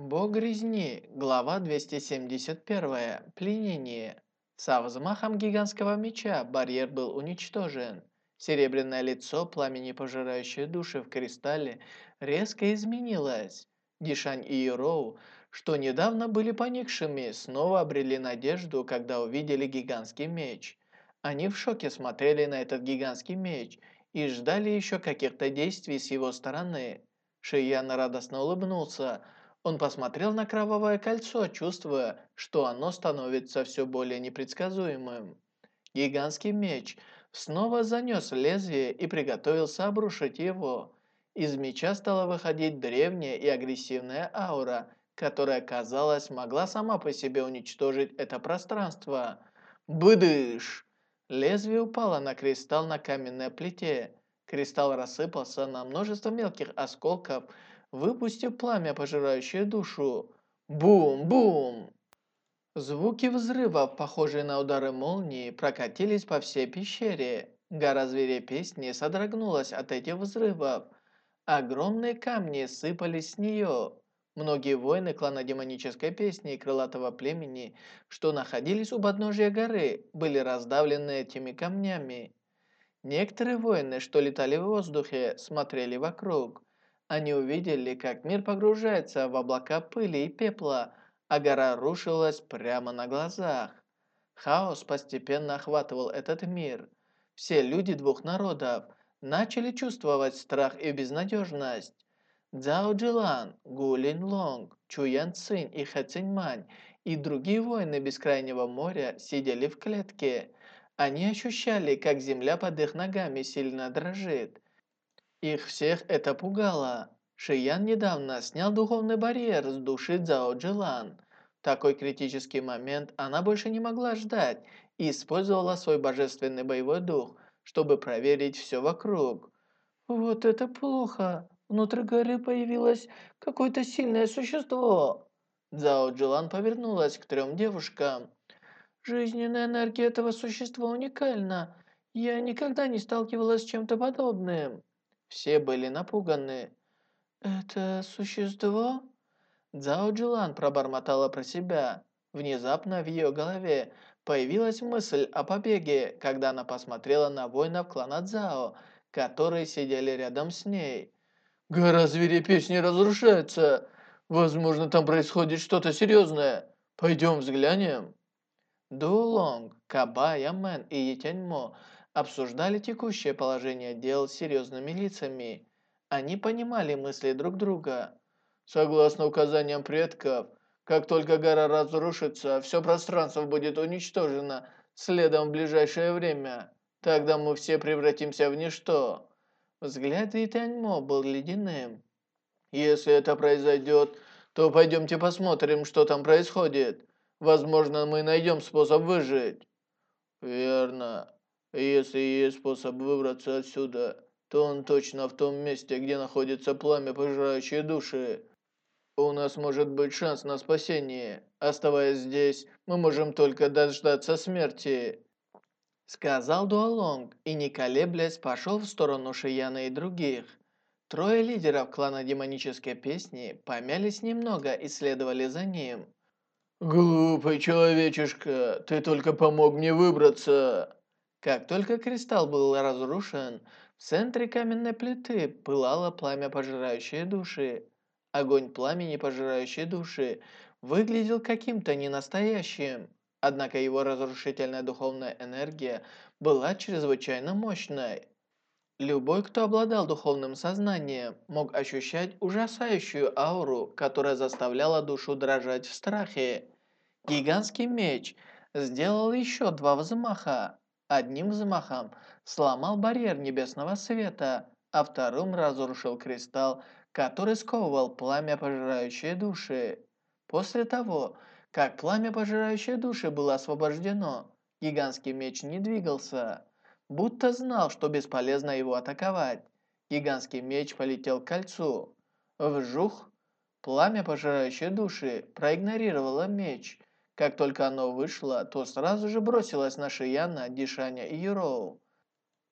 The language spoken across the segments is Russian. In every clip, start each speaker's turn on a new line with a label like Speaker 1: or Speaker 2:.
Speaker 1: Бог резни, глава 271, пленение. Со взмахом гигантского меча барьер был уничтожен. Серебряное лицо, пламени пожирающее души в кристалле, резко изменилось. Дишань и Юроу, что недавно были поникшими, снова обрели надежду, когда увидели гигантский меч. Они в шоке смотрели на этот гигантский меч и ждали еще каких-то действий с его стороны. Шиян радостно улыбнулся – он посмотрел на кровавое кольцо, чувствуя, что оно становится все более непредсказуемым. Гигантский меч снова занес лезвие и приготовился обрушить его. Из меча стала выходить древняя и агрессивная аура, которая, казалось, могла сама по себе уничтожить это пространство. Быдыш! Лезвие упало на кристалл на каменной плите. Кристалл рассыпался на множество мелких осколков, выпустив пламя, пожирающее душу. Бум-бум! Звуки взрывов, похожие на удары молнии, прокатились по всей пещере. Гора зверей песни содрогнулась от этих взрывов. Огромные камни сыпались с нее. Многие воины клана демонической песни и крылатого племени, что находились у подножия горы, были раздавлены этими камнями. Некоторые воины, что летали в воздухе, смотрели вокруг. Они увидели, как мир погружается в облака пыли и пепла, а гора рушилась прямо на глазах. Хаос постепенно охватывал этот мир. Все люди двух народов начали чувствовать страх и безнадежность. Цзао Джилан, Гу Линь Лонг, Чу Ян Цинь и Хэ Цинь Мань и другие воины Бескрайнего моря сидели в клетке. Они ощущали, как земля под их ногами сильно дрожит. Их всех это пугало. Шиян недавно снял духовный барьер с души Цзао Джилан. Такой критический момент она больше не могла ждать и использовала свой божественный боевой дух, чтобы проверить все вокруг. «Вот это плохо! Внутри горы появилось какое-то сильное существо!» Цзао Джилан повернулась к трем девушкам. «Жизненная энергия этого существа уникальна. Я никогда не сталкивалась с чем-то подобным». Все были напуганы. «Это существо?» Цао Джилан пробормотала про себя. Внезапно в ее голове появилась мысль о побеге, когда она посмотрела на воинов клана Цао, которые сидели рядом с ней. «Гора зверей песни разрушается! Возможно, там происходит что-то серьезное. Пойдем взглянем!» Дулонг, Каба, Ямен и Етяньмо обсуждали текущее положение дел с серьезными лицами. Они понимали мысли друг друга. Согласно указаниям предков, как только гора разрушится, все пространство будет уничтожено следом в ближайшее время. Тогда мы все превратимся в ничто. Взгляд Итаньмо был ледяным. Если это произойдет, то пойдемте посмотрим, что там происходит. Возможно, мы найдем способ выжить. Верно. Если есть способ выбраться отсюда, то он точно в том месте, где находится пламя, пожирающее души. У нас может быть шанс на спасение. Оставаясь здесь, мы можем только дождаться смерти. Сказал Дуалонг и, не колеблясь, пошел в сторону Шияна и других. Трое лидеров клана демонической песни помялись немного и следовали за ним. «Глупый человечишка, ты только помог мне выбраться!» Как только кристалл был разрушен, в центре каменной плиты пылало пламя, пожирающее души. Огонь пламени, пожирающий души, выглядел каким-то ненастоящим. Однако его разрушительная духовная энергия была чрезвычайно мощной. Любой, кто обладал духовным сознанием, мог ощущать ужасающую ауру, которая заставляла душу дрожать в страхе. Гигантский меч сделал еще два взмаха, Одним взмахом сломал барьер небесного света, а вторым разрушил кристалл, который сковывал пламя, пожирающее души. После того, как пламя, пожирающее души, было освобождено, гигантский меч не двигался, будто знал, что бесполезно его атаковать. Гигантский меч полетел к кольцу. Вжух! Пламя, пожирающее души, проигнорировало меч – как только оно вышло, то сразу же бросилось на Шияна, Дишаня и Юроу.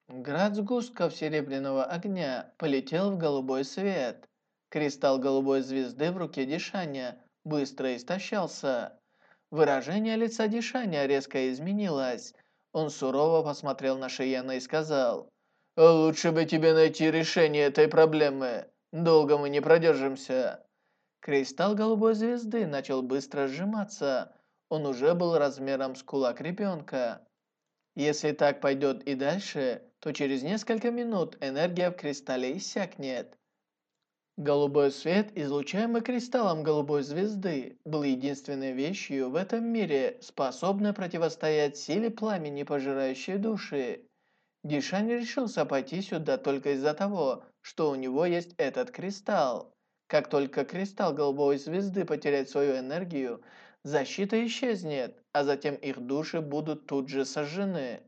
Speaker 1: Град сгустков серебряного огня полетел в голубой свет. Кристалл голубой звезды в руке Дишаня быстро истощался. Выражение лица Дишаня резко изменилось. Он сурово посмотрел на Шияна и сказал, «Лучше бы тебе найти решение этой проблемы. Долго мы не продержимся». Кристалл голубой звезды начал быстро сжиматься. Он уже был размером с кулак ребенка. Если так пойдет и дальше, то через несколько минут энергия в кристалле иссякнет. Голубой свет, излучаемый кристаллом голубой звезды, был единственной вещью в этом мире, способной противостоять силе пламени, пожирающей души. Дишань решился пойти сюда только из-за того, что у него есть этот кристалл. Как только кристалл голубой звезды потеряет свою энергию, защита исчезнет, а затем их души будут тут же сожжены.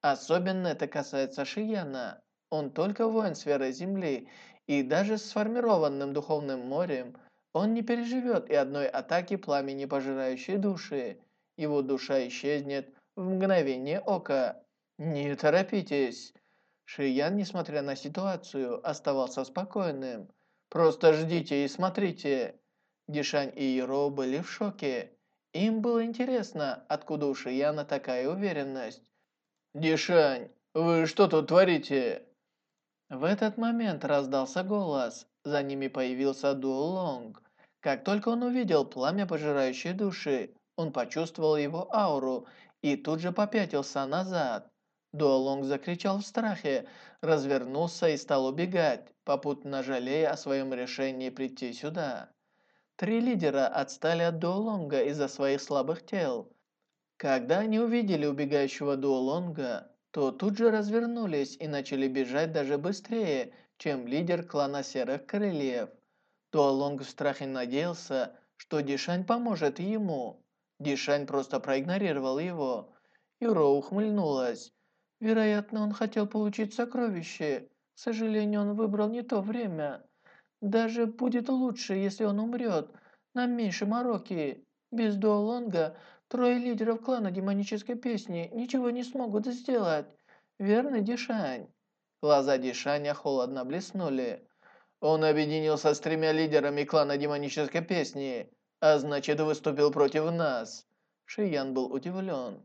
Speaker 1: Особенно это касается Шияна. Он только воин сферы Земли и даже с сформированным духовным морем он не переживет и одной атаки пламени, пожирающей души. Его душа исчезнет в мгновение ока. Не торопитесь. Шиян, несмотря на ситуацию, оставался спокойным. Просто ждите и смотрите. Дишань и Иро были в шоке. Им было интересно, откуда у Шияна такая уверенность. «Дишань, вы что тут творите?» В этот момент раздался голос. За ними появился Дуолонг. Как только он увидел пламя пожирающей души, он почувствовал его ауру и тут же попятился назад. Дуолонг закричал в страхе, развернулся и стал убегать, попутно жалея о своем решении прийти сюда. Три лидера отстали от Дуолонга из-за своих слабых тел. Когда они увидели убегающего Дуолонга, то тут же развернулись и начали бежать даже быстрее, чем лидер клана Серых Крыльев. Дуалонг в страхе надеялся, что Дишань поможет ему. Дишань просто проигнорировал его. Юро ухмыльнулась. Вероятно, он хотел получить сокровище. К сожалению, он выбрал не то время. Даже будет лучше, если он умрет. Нам меньше мороки. Без Дуалонга Трое лидеров клана демонической песни ничего не смогут сделать. Верно, Дишань?» Глаза Дишаня холодно блеснули. «Он объединился с тремя лидерами клана демонической песни, а значит выступил против нас». Шиян был удивлен.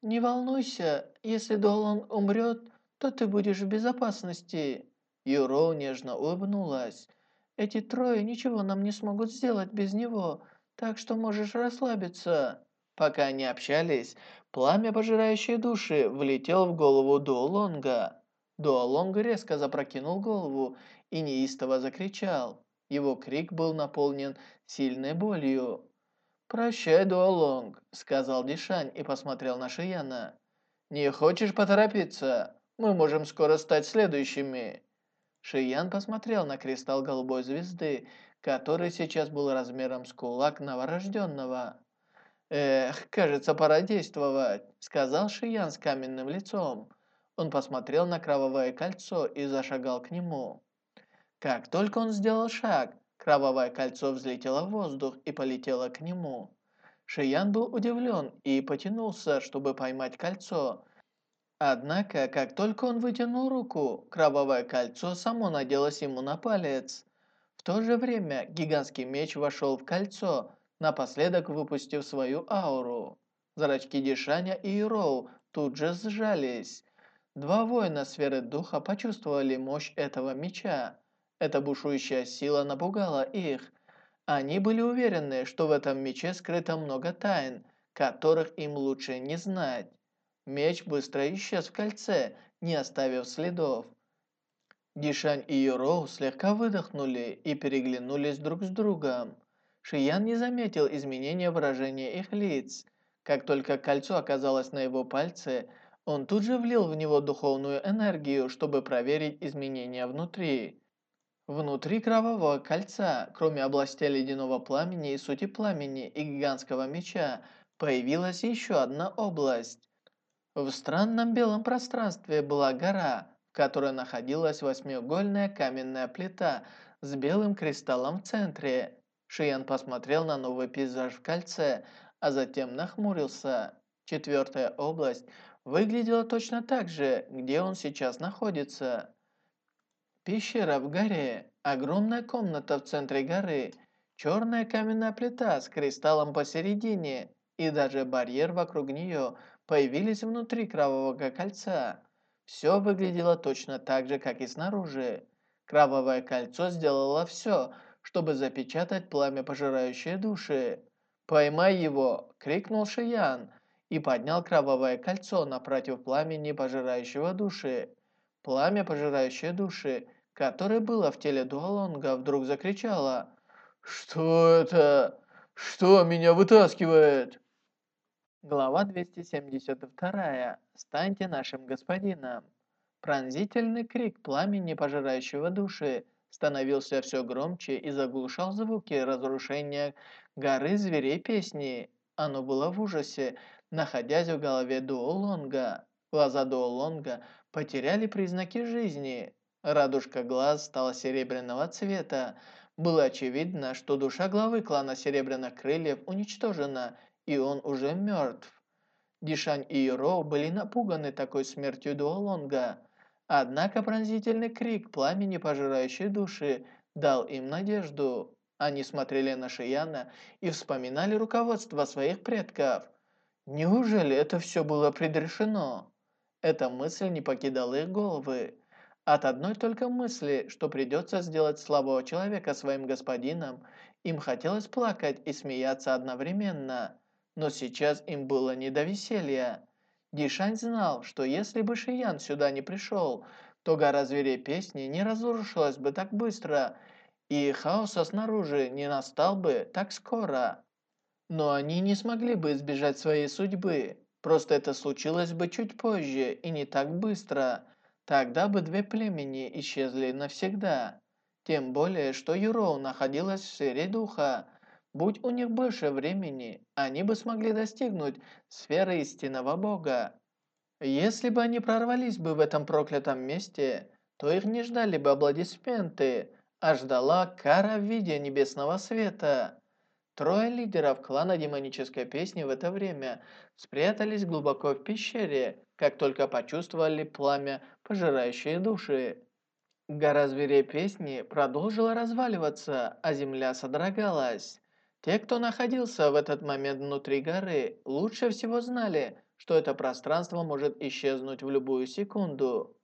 Speaker 1: «Не волнуйся, если Долан умрет, то ты будешь в безопасности». Юро нежно улыбнулась. «Эти трое ничего нам не смогут сделать без него, так что можешь расслабиться». Пока они общались, пламя пожирающей души влетело в голову Дуолонга. Дуолонг резко запрокинул голову и неистово закричал. Его крик был наполнен сильной болью. «Прощай, Дуолонг», — сказал Дишань и посмотрел на Шияна. «Не хочешь поторопиться? Мы можем скоро стать следующими». Шиян посмотрел на кристалл голубой звезды, который сейчас был размером с кулак новорожденного. «Эх, кажется, пора действовать», — сказал Шиян с каменным лицом. Он посмотрел на кровавое кольцо и зашагал к нему. Как только он сделал шаг, кровавое кольцо взлетело в воздух и полетело к нему. Шиян был удивлен и потянулся, чтобы поймать кольцо. Однако, как только он вытянул руку, кровавое кольцо само наделось ему на палец. В то же время гигантский меч вошел в кольцо, напоследок выпустив свою ауру. Зрачки Дишаня и Ироу тут же сжались. Два воина сферы духа почувствовали мощь этого меча. Эта бушующая сила напугала их. Они были уверены, что в этом мече скрыто много тайн, которых им лучше не знать. Меч быстро исчез в кольце, не оставив следов. Дишань и Юроу слегка выдохнули и переглянулись друг с другом. Шиян не заметил изменения выражения их лиц. Как только кольцо оказалось на его пальце, он тут же влил в него духовную энергию, чтобы проверить изменения внутри. Внутри кровавого кольца, кроме областей ледяного пламени и сути пламени и гигантского меча, появилась еще одна область. В странном белом пространстве была гора, в которой находилась восьмиугольная каменная плита с белым кристаллом в центре. Шиян посмотрел на новый пейзаж в кольце, а затем нахмурился. Четвертая область выглядела точно так же, где он сейчас находится. Пещера в горе, огромная комната в центре горы, черная каменная плита с кристаллом посередине и даже барьер вокруг нее появились внутри кровавого кольца. Все выглядело точно так же, как и снаружи. Кровавое кольцо сделало все, чтобы запечатать пламя, пожирающее души. «Поймай его!» — крикнул Шиян и поднял кровавое кольцо напротив пламени, пожирающего души. Пламя, пожирающее души, которое было в теле Дуалонга, вдруг закричало «Что это? Что меня вытаскивает?» Глава 272. «Станьте нашим господином». Пронзительный крик пламени, пожирающего души, становился все громче и заглушал звуки разрушения горы зверей песни. Оно было в ужасе, находясь в голове Дуолонга. Глаза Дуолонга потеряли признаки жизни. Радужка глаз стала серебряного цвета. Было очевидно, что душа главы клана Серебряных Крыльев уничтожена, и он уже мертв. Дишань и Иро были напуганы такой смертью Дуолонга. Однако пронзительный крик пламени, пожирающей души, дал им надежду. Они смотрели на Шияна и вспоминали руководство своих предков. Неужели это все было предрешено? Эта мысль не покидала их головы. От одной только мысли, что придется сделать слабого человека своим господином, им хотелось плакать и смеяться одновременно. Но сейчас им было не до веселья. Дишань знал, что если бы Шиян сюда не пришел, то гора зверей песни не разрушилась бы так быстро, и хаоса снаружи не настал бы так скоро. Но они не смогли бы избежать своей судьбы. Просто это случилось бы чуть позже и не так быстро – Тогда бы две племени исчезли навсегда. Тем более, что Юроу находилась в сфере духа. Будь у них больше времени, они бы смогли достигнуть сферы истинного бога. Если бы они прорвались бы в этом проклятом месте, то их не ждали бы аплодисменты, а ждала кара в виде небесного света. Трое лидеров клана демонической песни в это время спрятались глубоко в пещере, как только почувствовали пламя, пожирающее души. Гора зверей песни продолжила разваливаться, а земля содрогалась. Те, кто находился в этот момент внутри горы, лучше всего знали, что это пространство может исчезнуть в любую секунду.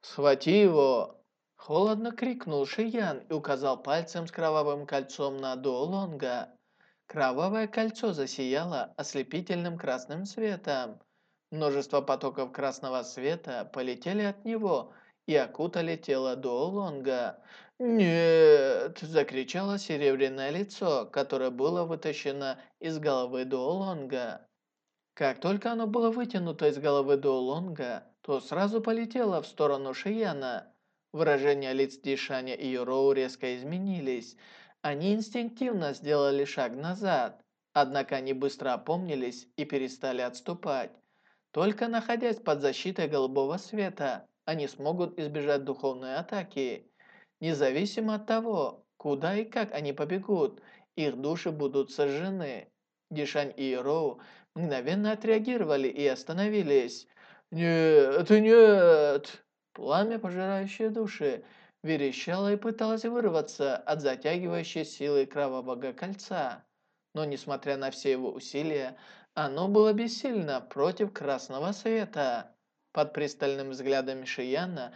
Speaker 1: «Схвати его!» Холодно крикнул Шиян и указал пальцем с кровавым кольцом на Дуолонга. Кровавое кольцо засияло ослепительным красным светом. Множество потоков красного света полетели от него и окутали тело Дуолонга. «Нет!» – закричало серебряное лицо, которое было вытащено из головы Дуолонга. Как только оно было вытянуто из головы Дуолонга, то сразу полетело в сторону Шияна. Выражения лиц Дишаня и Юроу резко изменились. Они инстинктивно сделали шаг назад, однако они быстро опомнились и перестали отступать. Только находясь под защитой голубого света, они смогут избежать духовной атаки. Независимо от того, куда и как они побегут, их души будут сожжены. Дишань и Роу мгновенно отреагировали и остановились. «Нет, нет!» Пламя, пожирающее души, верещало и пыталось вырваться от затягивающей силы кровавого кольца. Но, несмотря на все его усилия, оно было бессильно против красного света. Под пристальным взглядом Шияна,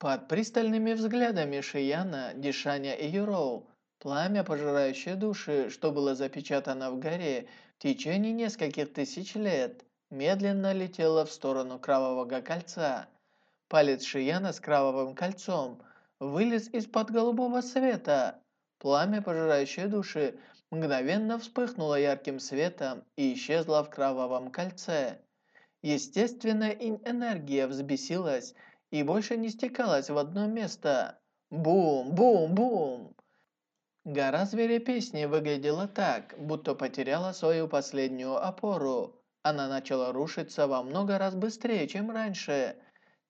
Speaker 1: под пристальными взглядами Шияна, Дишаня и Юроу, пламя, пожирающее души, что было запечатано в горе в течение нескольких тысяч лет, медленно летело в сторону Кровавого Кольца. Палец Шияна с Кровавым Кольцом вылез из-под голубого света. Пламя, пожирающее души, мгновенно вспыхнула ярким светом и исчезла в кровавом кольце. Естественная энергия взбесилась и больше не стекалась в одно место. Бум, бум, бум! Гора зверя песни выглядела так, будто потеряла свою последнюю опору. Она начала рушиться во много раз быстрее, чем раньше.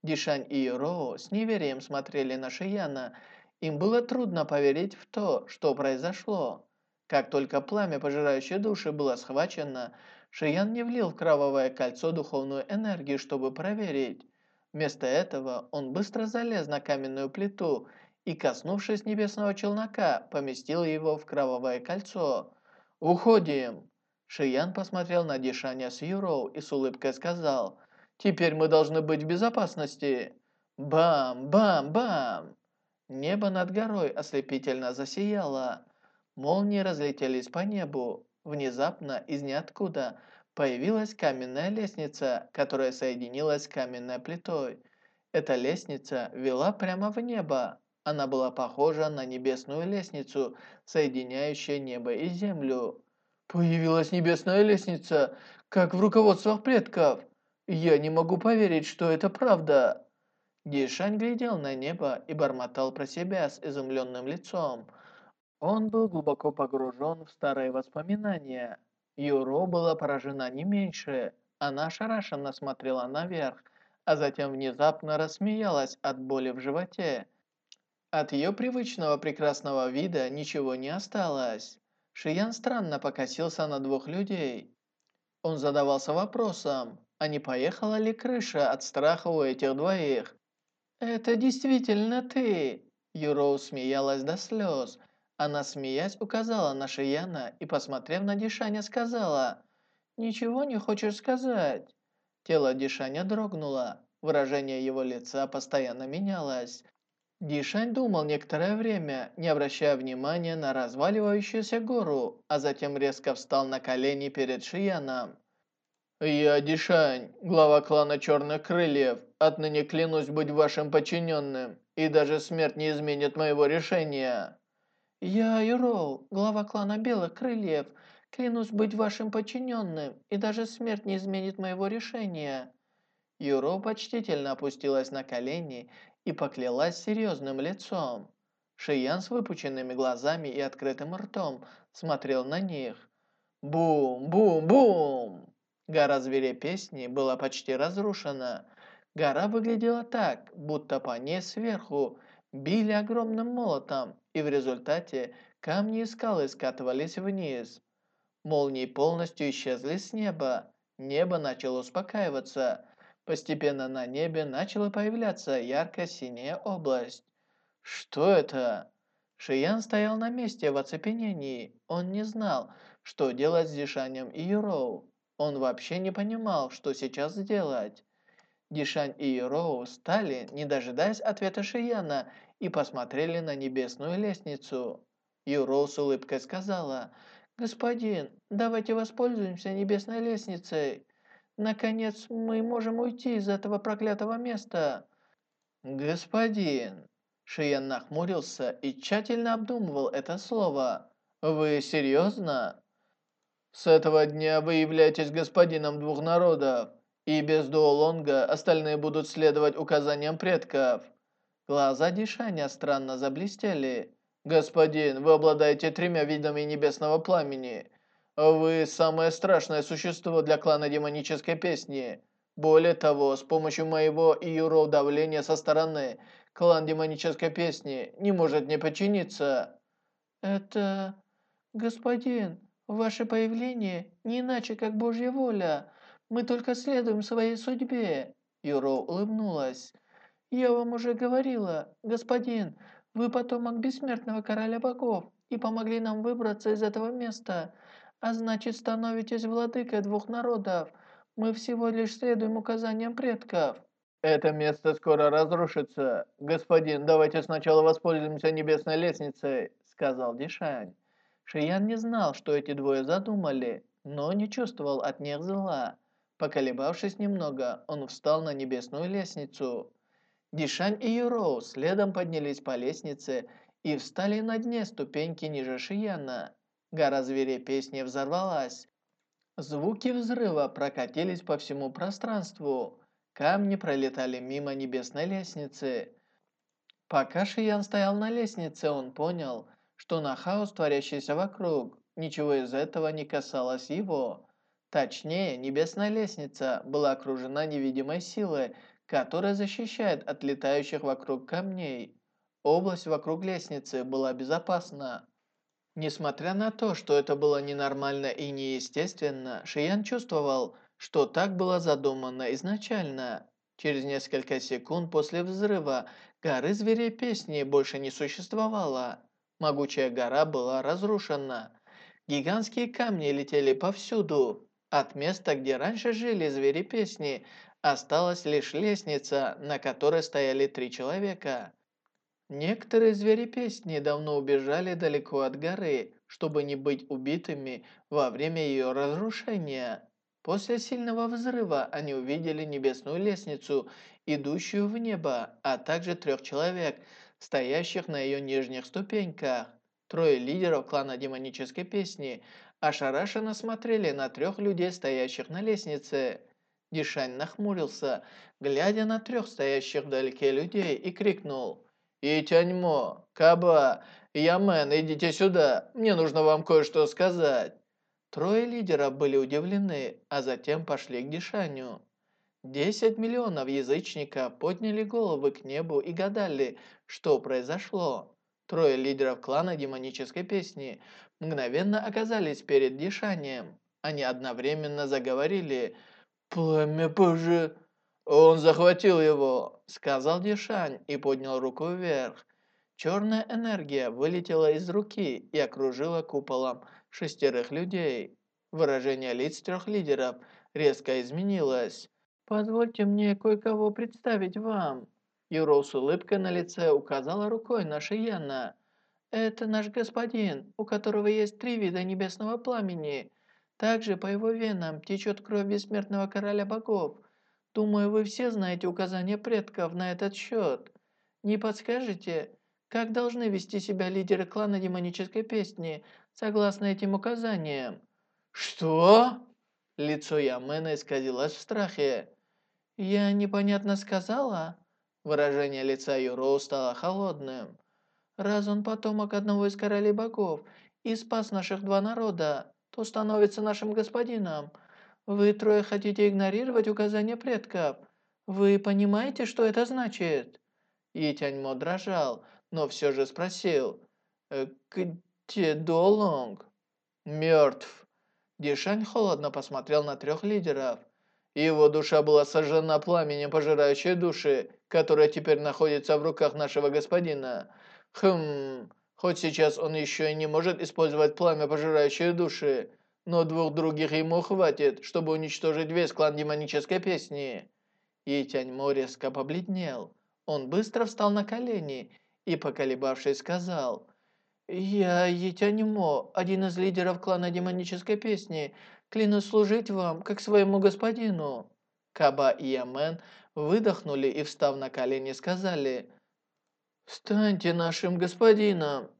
Speaker 1: Дишань и Роу с неверием смотрели на Шияна. Им было трудно поверить в то, что произошло. Как только пламя, пожирающее души, было схвачено, Шиян не влил в кровавое кольцо духовную энергию, чтобы проверить. Вместо этого он быстро залез на каменную плиту и, коснувшись небесного челнока, поместил его в кровавое кольцо. «Уходим!» Шиян посмотрел на Дишаня с Юроу и с улыбкой сказал, «Теперь мы должны быть в безопасности!» Бам! Бам! Бам! Небо над горой ослепительно засияло. Молнии разлетелись по небу. Внезапно, из ниоткуда, появилась каменная лестница, которая соединилась с каменной плитой. Эта лестница вела прямо в небо. Она была похожа на небесную лестницу, соединяющую небо и землю. «Появилась небесная лестница, как в руководствах предков! Я не могу поверить, что это правда!» Дишань глядел на небо и бормотал про себя с изумленным лицом. Он был глубоко погружен в старые воспоминания. Юро была поражена не меньше. Она ошарашенно смотрела наверх, а затем внезапно рассмеялась от боли в животе. От ее привычного прекрасного вида ничего не осталось. Шиян странно покосился на двух людей. Он задавался вопросом, а не поехала ли крыша от страха у этих двоих. «Это действительно ты!» Юроу смеялась до слез. Она, смеясь, указала на Шияна и, посмотрев на Дишаня, сказала, «Ничего не хочешь сказать?» Тело Дишаня дрогнуло. Выражение его лица постоянно менялось. Дишань думал некоторое время, не обращая внимания на разваливающуюся гору, а затем резко встал на колени перед Шияном. «Я Дишань, глава клана Черных Крыльев. Отныне клянусь быть вашим подчиненным, и даже смерть не изменит моего решения». «Я Юроу, глава клана Белых Крыльев. Клянусь быть вашим подчиненным, и даже смерть не изменит моего решения». Юроу почтительно опустилась на колени и поклялась серьезным лицом. Шиян с выпученными глазами и открытым ртом смотрел на них. Бум-бум-бум! Гора зверей песни была почти разрушена. Гора выглядела так, будто по ней сверху били огромным молотом, и в результате камни и скалы скатывались вниз. Молнии полностью исчезли с неба. Небо начало успокаиваться. Постепенно на небе начала появляться яркая синяя область. Что это? Шиян стоял на месте в оцепенении. Он не знал, что делать с Дишанем и Юроу. Он вообще не понимал, что сейчас сделать. Дишань и Юроу стали, не дожидаясь ответа Шияна, и посмотрели на небесную лестницу. Юроу с улыбкой сказала, «Господин, давайте воспользуемся небесной лестницей. Наконец, мы можем уйти из этого проклятого места». «Господин!» Шиян нахмурился и тщательно обдумывал это слово. «Вы серьезно?» С этого дня вы являетесь господином двух народов, и без Дуолонга остальные будут следовать указаниям предков». Глаза Дишаня странно заблестели. «Господин, вы обладаете тремя видами небесного пламени. Вы самое страшное существо для клана демонической песни. Более того, с помощью моего и Юро давления со стороны, клан демонической песни не может не подчиниться». «Это... господин...» Ваше появление не иначе, как Божья воля. Мы только следуем своей судьбе». Юро улыбнулась. «Я вам уже говорила, господин, вы потомок бессмертного короля богов и помогли нам выбраться из этого места, а значит становитесь владыкой двух народов. Мы всего лишь следуем указаниям предков». «Это место скоро разрушится. Господин, давайте сначала воспользуемся небесной лестницей», сказал Дишань. Шиян не знал, что эти двое задумали, но не чувствовал от них зла. Поколебавшись немного, он встал на небесную лестницу. Дишань и Юроу следом поднялись по лестнице и встали на дне ступеньки ниже Шияна. Гора зверей песни взорвалась. Звуки взрыва прокатились по всему пространству. Камни пролетали мимо небесной лестницы. Пока Шиян стоял на лестнице, он понял – что на хаос, творящийся вокруг, ничего из этого не касалось его. Точнее, небесная лестница была окружена невидимой силой, которая защищает от летающих вокруг камней. Область вокруг лестницы была безопасна. Несмотря на то, что это было ненормально и неестественно, Шиян чувствовал, что так было задумано изначально. Через несколько секунд после взрыва горы зверей песни больше не существовало. Могучая гора была разрушена. Гигантские камни летели повсюду. От места, где раньше жили звери песни, осталась лишь лестница, на которой стояли три человека. Некоторые звери песни давно убежали далеко от горы, чтобы не быть убитыми во время ее разрушения. После сильного взрыва они увидели небесную лестницу, идущую в небо, а также трех человек, стоящих на ее нижних ступеньках. Трое лидеров клана демонической песни ошарашенно смотрели на трех людей, стоящих на лестнице. Дишань нахмурился, глядя на трех стоящих вдалеке людей, и крикнул «И Тяньмо, Каба, Ямен, идите сюда, мне нужно вам кое-что сказать». Трое лидеров были удивлены, а затем пошли к Дишаню. Десять миллионов язычников подняли головы к небу и гадали, что произошло. Трое лидеров клана демонической песни мгновенно оказались перед Дишанием. Они одновременно заговорили «Пламя Боже!» «Он захватил его!» – сказал Дишань и поднял руку вверх. Черная энергия вылетела из руки и окружила куполом шестерых людей. Выражение лиц трех лидеров резко изменилось. «Позвольте мне кое-кого представить вам». Юро с улыбкой на лице указала рукой на Шияна. «Это наш господин, у которого есть три вида небесного пламени. Также по его венам течет кровь бессмертного короля богов. Думаю, вы все знаете указания предков на этот счет. Не подскажете, как должны вести себя лидеры клана демонической песни, согласно этим указаниям?» «Что?» Лицо Ямена исказилось в страхе. «Я непонятно сказала?» Выражение лица Юро стало холодным. «Раз он потомок одного из королей богов и спас наших два народа, то становится нашим господином. Вы трое хотите игнорировать указания предков. Вы понимаете, что это значит?» И Тяньмо дрожал, но все же спросил. «Э, «Где Долонг?» «Мертв». Дишань холодно посмотрел на трех лидеров. Его душа была сожжена пламенем пожирающей души, которая теперь находится в руках нашего господина. Хм, хоть сейчас он еще и не может использовать пламя пожирающей души, но двух других ему хватит, чтобы уничтожить весь клан демонической песни. И Тяньмо резко побледнел. Он быстро встал на колени и, поколебавшись, сказал, «Я Етяньмо, один из лидеров клана демонической песни. Клянусь служить вам, как своему господину». Каба и Ямен выдохнули и, встав на колени, сказали, «Станьте нашим господином».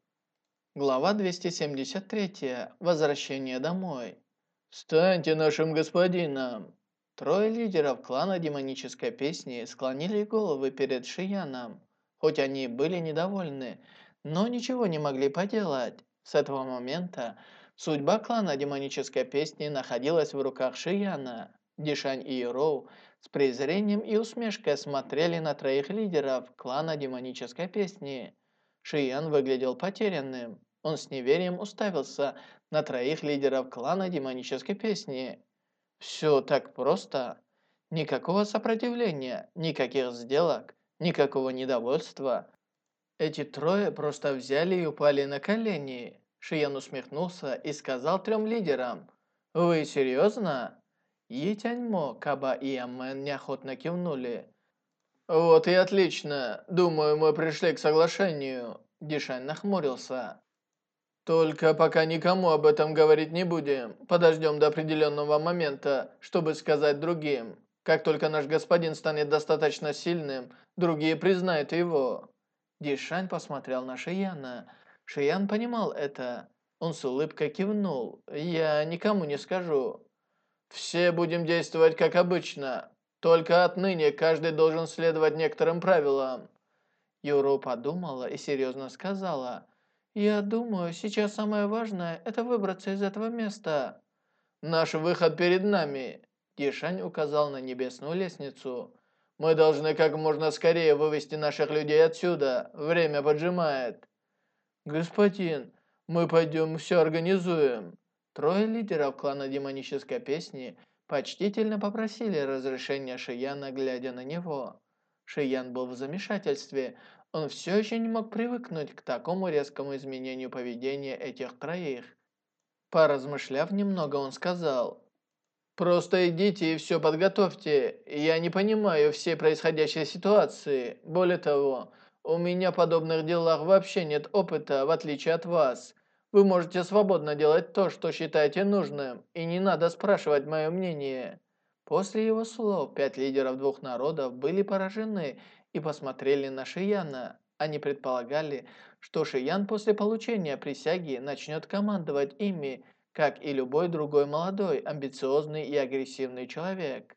Speaker 1: Глава 273. Возвращение домой. «Станьте нашим господином». Трое лидеров клана демонической песни склонили головы перед Шияном. Хоть они были недовольны, но ничего не могли поделать. С этого момента судьба клана демонической песни находилась в руках Шияна. Дишань и Юроу с презрением и усмешкой смотрели на троих лидеров клана демонической песни. Шиян выглядел потерянным. Он с неверием уставился на троих лидеров клана демонической песни. Все так просто. Никакого сопротивления, никаких сделок, никакого недовольства. Эти трое просто взяли и упали на колени. Шиян усмехнулся и сказал трем лидерам, «Вы серьезно?» Yi Тяньмо, Каба и Ямен неохотно кивнули. «Вот и отлично. Думаю, мы пришли к соглашению». Дишань нахмурился. «Только пока никому об этом говорить не будем. Подождем до определенного момента, чтобы сказать другим. Как только наш господин станет достаточно сильным, другие признают его». Дишань посмотрел на Шияна. Шиян понимал это. Он с улыбкой кивнул. «Я никому не скажу». «Все будем действовать как обычно. Только отныне каждый должен следовать некоторым правилам». Юру подумала и серьезно сказала. «Я думаю, сейчас самое важное – это выбраться из этого места». «Наш выход перед нами», – Дишань указал на небесную лестницу. Мы должны как можно скорее вывести наших людей отсюда. Время поджимает. Господин, мы пойдем все организуем. Трое лидеров клана демонической песни почтительно попросили разрешения Шияна, глядя на него. Шиян был в замешательстве. Он все еще не мог привыкнуть к такому резкому изменению поведения этих троих. Поразмышляв немного, он сказал, «Просто идите и все подготовьте. Я не понимаю всей происходящей ситуации. Более того, у меня подобных делах вообще нет опыта, в отличие от вас. Вы можете свободно делать то, что считаете нужным, и не надо спрашивать мое мнение». После его слов пять лидеров двух народов были поражены и посмотрели на Шияна. Они предполагали, что Шиян после получения присяги начнет командовать ими, как и любой другой молодой, амбициозный и агрессивный человек.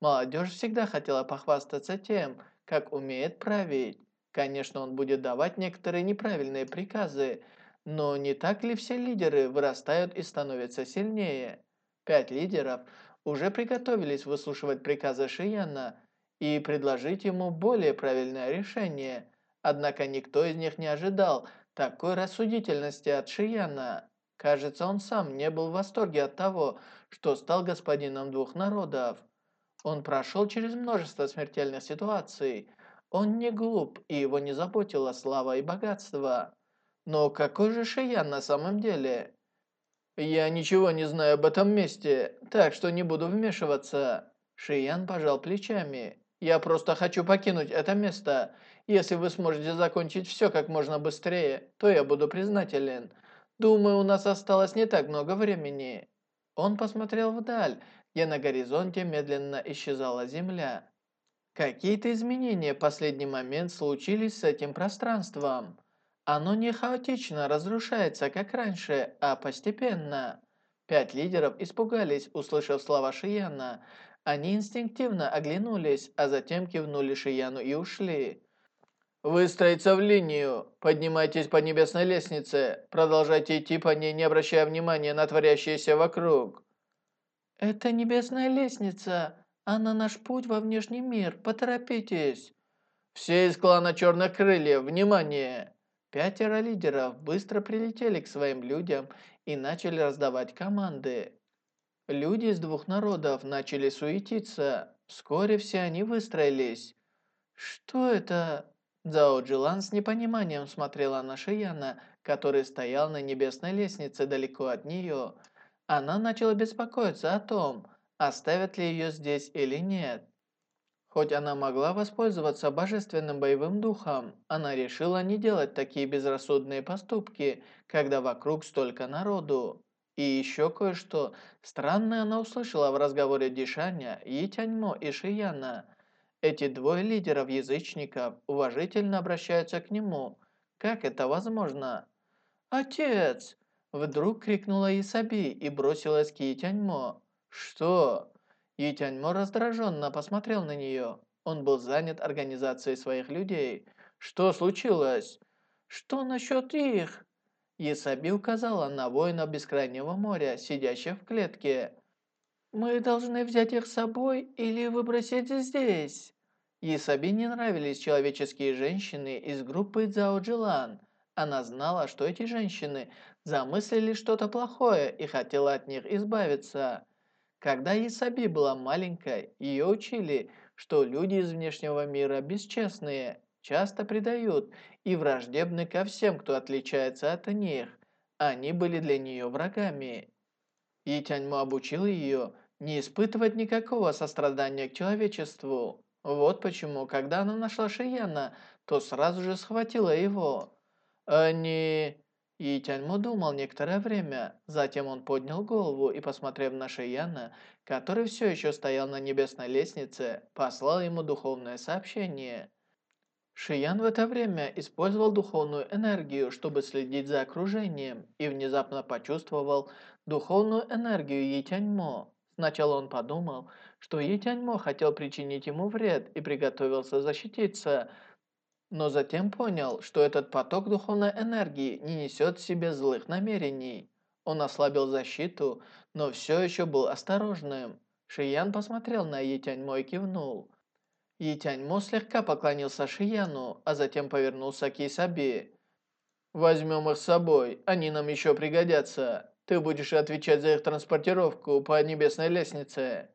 Speaker 1: Молодежь всегда хотела похвастаться тем, как умеет править. Конечно, он будет давать некоторые неправильные приказы, но не так ли все лидеры вырастают и становятся сильнее? Пять лидеров уже приготовились выслушивать приказы Шияна и предложить ему более правильное решение – Однако никто из них не ожидал такой рассудительности от Шияна. Кажется, он сам не был в восторге от того, что стал господином двух народов. Он прошел через множество смертельных ситуаций. Он не глуп, и его не заботила слава и богатство. Но какой же Шиян на самом деле? «Я ничего не знаю об этом месте, так что не буду вмешиваться». Шиян пожал плечами. «Я просто хочу покинуть это место если вы сможете закончить все как можно быстрее, то я буду признателен. Думаю, у нас осталось не так много времени». Он посмотрел вдаль, где на горизонте медленно исчезала земля. Какие-то изменения в последний момент случились с этим пространством. Оно не хаотично разрушается, как раньше, а постепенно. Пять лидеров испугались, услышав слова Шияна. Они инстинктивно оглянулись, а затем кивнули Шияну и ушли. «Выстроиться в линию. Поднимайтесь по небесной лестнице. Продолжайте идти по ней, не обращая внимания на творящееся вокруг». «Это небесная лестница. Она наш путь во внешний мир. Поторопитесь». «Все из клана Черных Крыльев, внимание!» Пятеро лидеров быстро прилетели к своим людям и начали раздавать команды. Люди из двух народов начали суетиться. Вскоре все они выстроились. «Что это?» Цзао Джилан с непониманием смотрела на Шияна, который стоял на небесной лестнице далеко от нее. Она начала беспокоиться о том, оставят ли ее здесь или нет. Хоть она могла воспользоваться божественным боевым духом, она решила не делать такие безрассудные поступки, когда вокруг столько народу. И еще кое-что странное она услышала в разговоре Дишаня, Йитяньмо и Шияна – эти двое лидеров язычников уважительно обращаются к нему. Как это возможно? «Отец!» Вдруг крикнула Исаби и бросилась к Етяньмо. «Что?» Етяньмо раздраженно посмотрел на нее. Он был занят организацией своих людей. «Что случилось?» «Что насчет их?» Исаби указала на воина Бескрайнего моря, сидящих в клетке. «Мы должны взять их с собой или выбросить здесь?» Исаби не нравились человеческие женщины из группы Цзао Джилан. Она знала, что эти женщины замыслили что-то плохое и хотела от них избавиться. Когда Исаби была маленькой, ее учили, что люди из внешнего мира бесчестные, часто предают и враждебны ко всем, кто отличается от них. Они были для нее врагами. И Тяньмо обучил ее не испытывать никакого сострадания к человечеству. Вот почему, когда она нашла Шияна, то сразу же схватила его. Они... И Тяньмо думал некоторое время. Затем он поднял голову и, посмотрев на Шияна, который все еще стоял на небесной лестнице, послал ему духовное сообщение. Шиян в это время использовал духовную энергию, чтобы следить за окружением, и внезапно почувствовал духовную энергию Етяньмо. Сначала он подумал, что Етяньмо хотел причинить ему вред и приготовился защититься, но затем понял, что этот поток духовной энергии не несет в себе злых намерений. Он ослабил защиту, но все еще был осторожным. Шиян посмотрел на Етяньмо и кивнул. Етяньмо слегка поклонился Шияну, а затем повернулся к Исаби. «Возьмем их с собой, они нам еще пригодятся». Ты будешь отвечать за их транспортировку по небесной лестнице».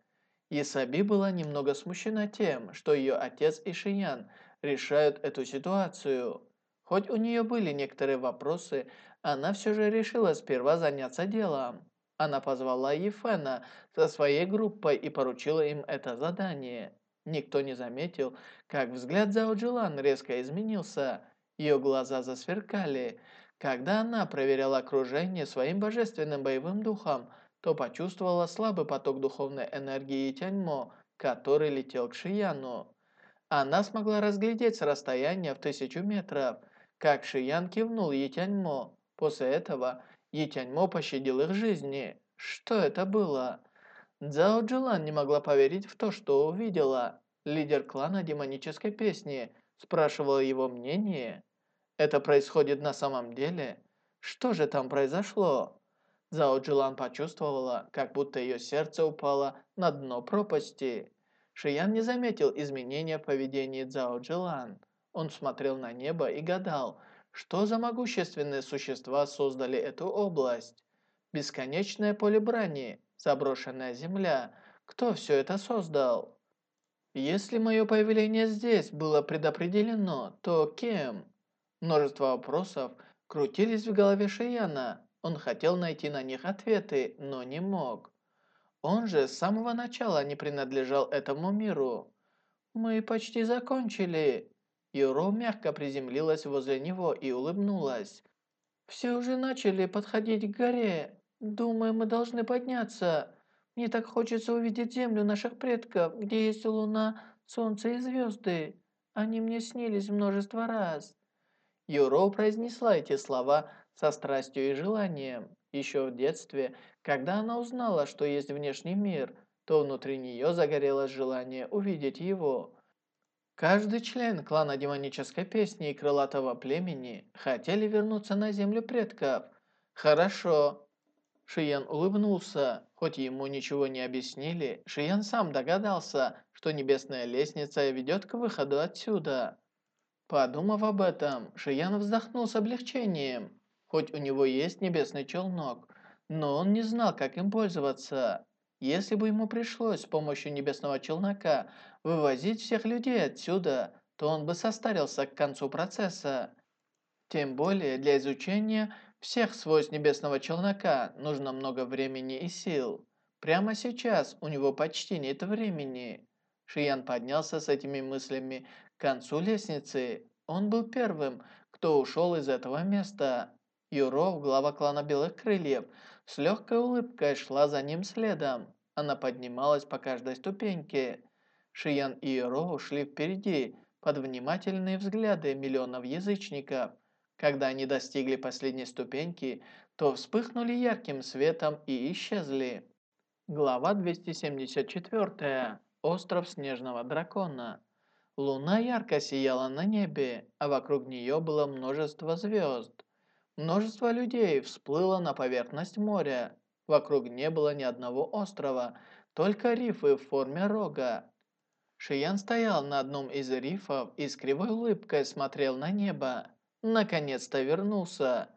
Speaker 1: Исаби была немного смущена тем, что ее отец и Шиян решают эту ситуацию. Хоть у нее были некоторые вопросы, она все же решила сперва заняться делом. Она позвала Ефена со своей группой и поручила им это задание. Никто не заметил, как взгляд Зао Джилан резко изменился. Ее глаза засверкали. Когда она проверяла окружение своим божественным боевым духом, то почувствовала слабый поток духовной энергии Тяньмо, который летел к Шияну. Она смогла разглядеть с расстояния в тысячу метров, как Шиян кивнул Етяньмо. После этого Етяньмо пощадил их жизни. Что это было? Цзао Джилан не могла поверить в то, что увидела. Лидер клана демонической песни спрашивал его мнение. Это происходит на самом деле? Что же там произошло? Зао Джилан почувствовала, как будто ее сердце упало на дно пропасти. Шиян не заметил изменения в поведении Цао Джилан. Он смотрел на небо и гадал, что за могущественные существа создали эту область. Бесконечное поле брани, заброшенная земля. Кто все это создал? Если мое появление здесь было предопределено, то кем? Множество вопросов крутились в голове Шияна. Он хотел найти на них ответы, но не мог. Он же с самого начала не принадлежал этому миру. «Мы почти закончили». Юро мягко приземлилась возле него и улыбнулась. «Все уже начали подходить к горе. Думаю, мы должны подняться. Мне так хочется увидеть землю наших предков, где есть луна, солнце и звезды. Они мне снились множество раз». Юро произнесла эти слова со страстью и желанием. Еще в детстве, когда она узнала, что есть внешний мир, то внутри нее загорелось желание увидеть его. Каждый член клана демонической песни и крылатого племени хотели вернуться на землю предков. Хорошо. Шиян улыбнулся. Хоть ему ничего не объяснили, Шиян сам догадался, что небесная лестница ведет к выходу отсюда. Подумав об этом, Шиян вздохнул с облегчением. Хоть у него есть небесный челнок, но он не знал, как им пользоваться. Если бы ему пришлось с помощью небесного челнока вывозить всех людей отсюда, то он бы состарился к концу процесса. Тем более для изучения всех свойств небесного челнока нужно много времени и сил. Прямо сейчас у него почти нет времени. Шиян поднялся с этими мыслями к концу лестницы. Он был первым, кто ушел из этого места. Юров, глава клана Белых Крыльев, с легкой улыбкой шла за ним следом. Она поднималась по каждой ступеньке. Шиян и Юро шли впереди, под внимательные взгляды миллионов язычников. Когда они достигли последней ступеньки, то вспыхнули ярким светом и исчезли. Глава 274. Остров Снежного Дракона. Луна ярко сияла на небе, а вокруг нее было множество звезд. Множество людей всплыло на поверхность моря. Вокруг не было ни одного острова, только рифы в форме рога. Шиян стоял на одном из рифов и с кривой улыбкой смотрел на небо. Наконец-то вернулся.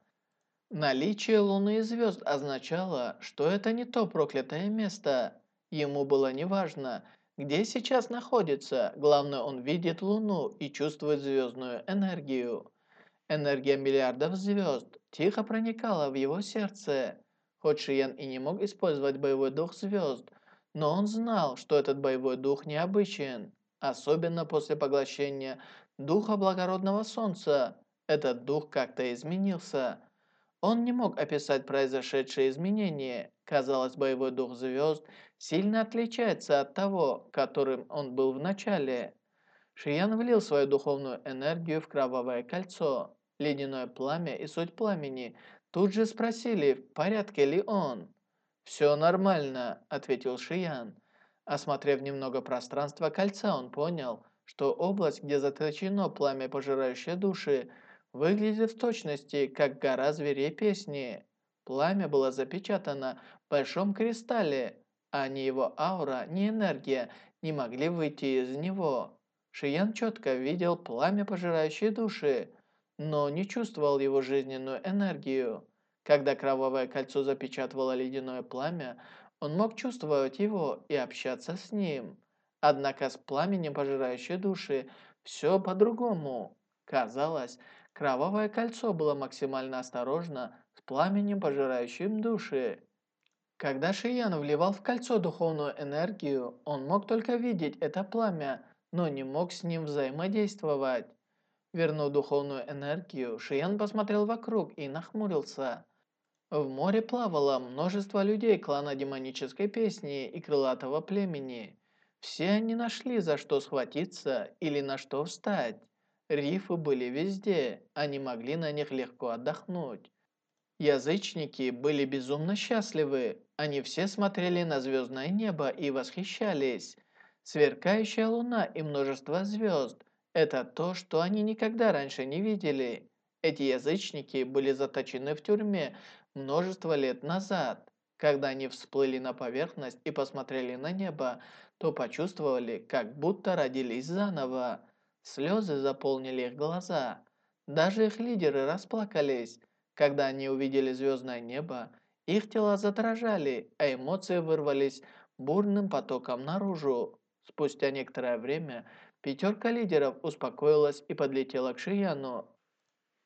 Speaker 1: Наличие луны и звезд означало, что это не то проклятое место. Ему было неважно, где сейчас находится, главное он видит луну и чувствует звездную энергию. Энергия миллиардов звезд тихо проникала в его сердце. Хоть Шиен и не мог использовать боевой дух звезд, но он знал, что этот боевой дух необычен. Особенно после поглощения духа благородного солнца. Этот дух как-то изменился. Он не мог описать произошедшие изменения. Казалось, боевой дух звезд сильно отличается от того, которым он был в начале. Шиян влил свою духовную энергию в кровавое кольцо. Ледяное пламя и суть пламени тут же спросили, в порядке ли он. «Все нормально», – ответил Шиян. Осмотрев немного пространства кольца, он понял, что область, где заточено пламя, пожирающее души, выглядит в точности, как гора зверей песни. Пламя было запечатано в большом кристалле, а ни его аура, ни энергия не могли выйти из него. Шиян четко видел пламя, пожирающее души но не чувствовал его жизненную энергию. Когда кровавое кольцо запечатывало ледяное пламя, он мог чувствовать его и общаться с ним. Однако с пламенем пожирающей души все по-другому. Казалось, кровавое кольцо было максимально осторожно с пламенем пожирающим души. Когда Шиян вливал в кольцо духовную энергию, он мог только видеть это пламя, но не мог с ним взаимодействовать. Вернув духовную энергию, Шиян посмотрел вокруг и нахмурился. В море плавало множество людей клана демонической песни и крылатого племени. Все они нашли за что схватиться или на что встать. Рифы были везде, они могли на них легко отдохнуть. Язычники были безумно счастливы, они все смотрели на звездное небо и восхищались. Сверкающая луна и множество звезд – это то, что они никогда раньше не видели. Эти язычники были заточены в тюрьме множество лет назад. Когда они всплыли на поверхность и посмотрели на небо, то почувствовали, как будто родились заново. Слезы заполнили их глаза. Даже их лидеры расплакались. Когда они увидели звездное небо, их тела задрожали, а эмоции вырвались бурным потоком наружу. Спустя некоторое время пятерка лидеров успокоилась и подлетела к Шияну.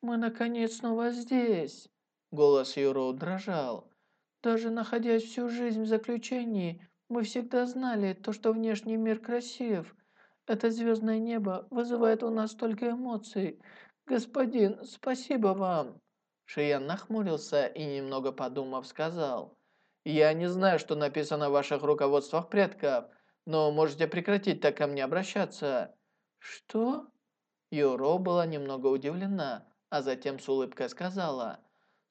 Speaker 1: «Мы наконец снова здесь!» Голос Юро дрожал. «Даже находясь всю жизнь в заключении, мы всегда знали то, что внешний мир красив. Это звездное небо вызывает у нас столько эмоций. Господин, спасибо вам!» Шиян нахмурился и, немного подумав, сказал. «Я не знаю, что написано в ваших руководствах предков, но можете прекратить так ко мне обращаться». «Что?» Юро была немного удивлена, а затем с улыбкой сказала.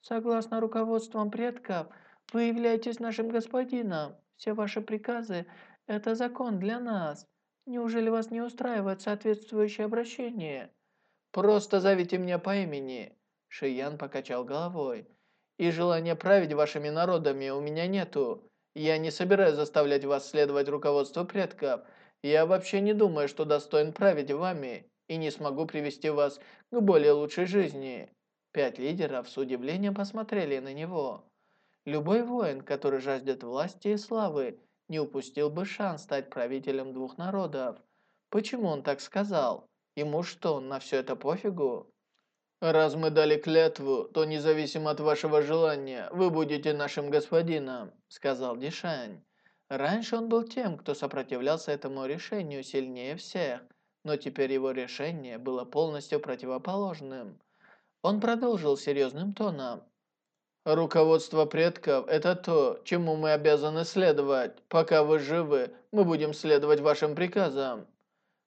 Speaker 1: «Согласно руководствам предков, вы являетесь нашим господином. Все ваши приказы – это закон для нас. Неужели вас не устраивает соответствующее обращение?» «Просто зовите меня по имени». Шиян покачал головой. «И желания править вашими народами у меня нету. Я не собираюсь заставлять вас следовать руководству предков. Я вообще не думаю, что достоин править вами, и не смогу привести вас к более лучшей жизни». Пять лидеров с удивлением посмотрели на него. Любой воин, который жаждет власти и славы, не упустил бы шанс стать правителем двух народов. Почему он так сказал? Ему что, на все это пофигу? «Раз мы дали клятву, то независимо от вашего желания, вы будете нашим господином», сказал Дишань. Раньше он был тем, кто сопротивлялся этому решению сильнее всех, но теперь его решение было полностью противоположным. Он продолжил серьезным тоном. «Руководство предков – это то, чему мы обязаны следовать. Пока вы живы, мы будем следовать вашим приказам».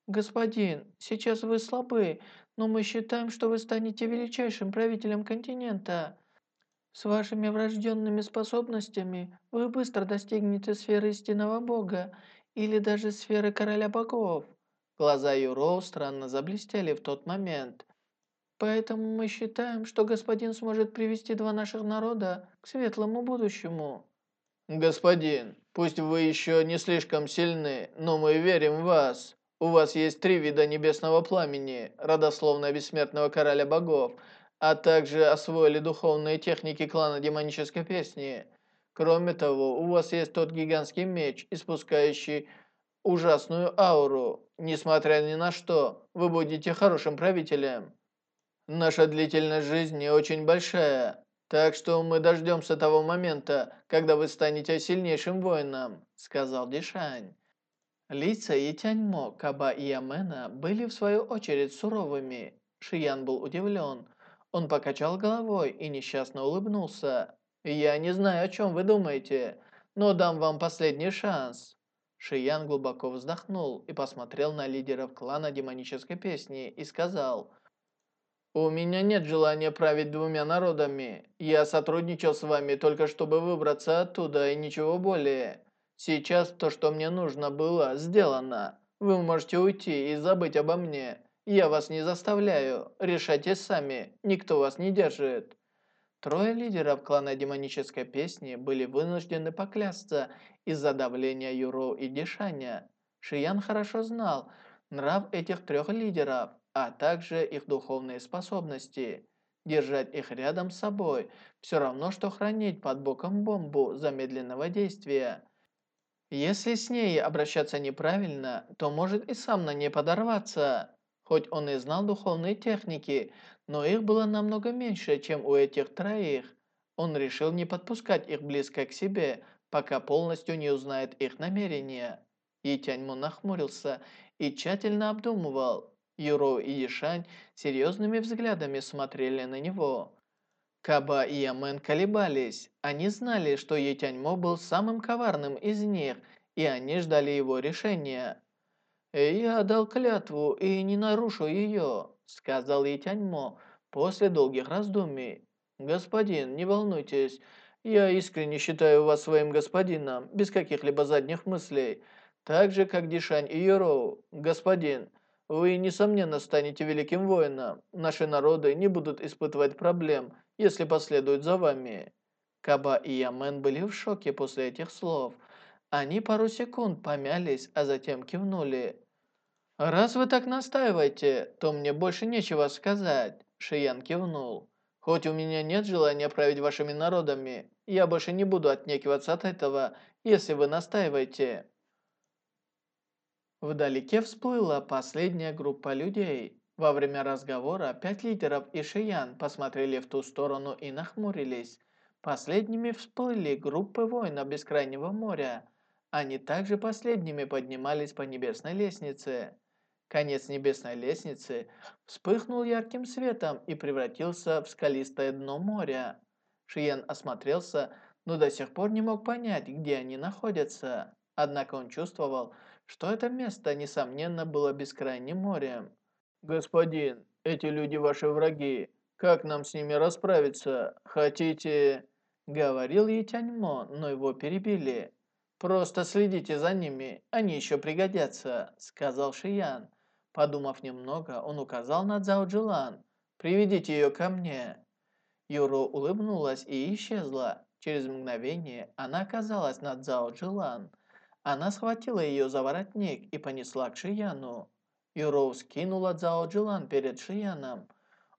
Speaker 1: «Господин, сейчас вы слабы, но мы считаем, что вы станете величайшим правителем континента. С вашими врожденными способностями вы быстро достигнете сферы истинного бога или даже сферы короля богов». Глаза Юроу странно заблестели в тот момент. «Поэтому мы считаем, что господин сможет привести два наших народа к светлому будущему». «Господин, пусть вы еще не слишком сильны, но мы верим в вас. У вас есть три вида небесного пламени, родословная бессмертного короля богов, а также освоили духовные техники клана демонической песни. Кроме того, у вас есть тот гигантский меч, испускающий ужасную ауру. Несмотря ни на что, вы будете хорошим правителем. Наша длительность жизни очень большая, так что мы дождемся того момента, когда вы станете сильнейшим воином», — сказал Дишань. Лица Етяньмо, Каба и Ямена были в свою очередь суровыми. Шиян был удивлен. Он покачал головой и несчастно улыбнулся. «Я не знаю, о чем вы думаете, но дам вам последний шанс». Шиян глубоко вздохнул и посмотрел на лидеров клана демонической песни и сказал, «У меня нет желания править двумя народами. Я сотрудничал с вами только чтобы выбраться оттуда и ничего более. Сейчас то, что мне нужно было, сделано. Вы можете уйти и забыть обо мне. Я вас не заставляю. Решайте сами. Никто вас не держит». Трое лидеров клана демонической песни были вынуждены поклясться из-за давления Юро и Дишаня. Шиян хорошо знал нрав этих трех лидеров, а также их духовные способности. Держать их рядом с собой – все равно, что хранить под боком бомбу замедленного действия. Если с ней обращаться неправильно, то может и сам на ней подорваться. Хоть он и знал духовные техники, но их было намного меньше, чем у этих троих. Он решил не подпускать их близко к себе, пока полностью не узнает их намерения. И Тяньму нахмурился и тщательно обдумывал. Юро и Ишань серьезными взглядами смотрели на него. Каба и Ямен колебались. Они знали, что Етяньмо был самым коварным из них, и они ждали его решения. «Я дал клятву и не нарушу ее», — сказал Етяньмо после долгих раздумий. «Господин, не волнуйтесь, я искренне считаю вас своим господином, без каких-либо задних мыслей, так же, как Дишань и Юроу. Господин, вы, несомненно, станете великим воином. Наши народы не будут испытывать проблем, если последуют за вами». Каба и Ямен были в шоке после этих слов. Они пару секунд помялись, а затем кивнули. «Раз вы так настаиваете, то мне больше нечего сказать», – Шиян кивнул. «Хоть у меня нет желания править вашими народами, я больше не буду отнекиваться от этого, если вы настаиваете». Вдалеке всплыла последняя группа людей. Во время разговора пять лидеров и Шиян посмотрели в ту сторону и нахмурились. Последними всплыли группы воинов Бескрайнего моря. Они также последними поднимались по небесной лестнице. Конец небесной лестницы вспыхнул ярким светом и превратился в скалистое дно моря. Шиян осмотрелся, но до сих пор не мог понять, где они находятся. Однако он чувствовал, что это место, несомненно, было бескрайним морем. «Господин, эти люди ваши враги. Как нам с ними расправиться? Хотите...» Говорил Етяньмо, но его перебили. «Просто следите за ними, они еще пригодятся», — сказал Шиян. Подумав немного, он указал на Цзао Джилан. «Приведите ее ко мне». Юро улыбнулась и исчезла. Через мгновение она оказалась над Цзао Джилан. Она схватила ее за воротник и понесла к Шияну. Юроу скинула Цао Джилан перед Шияном.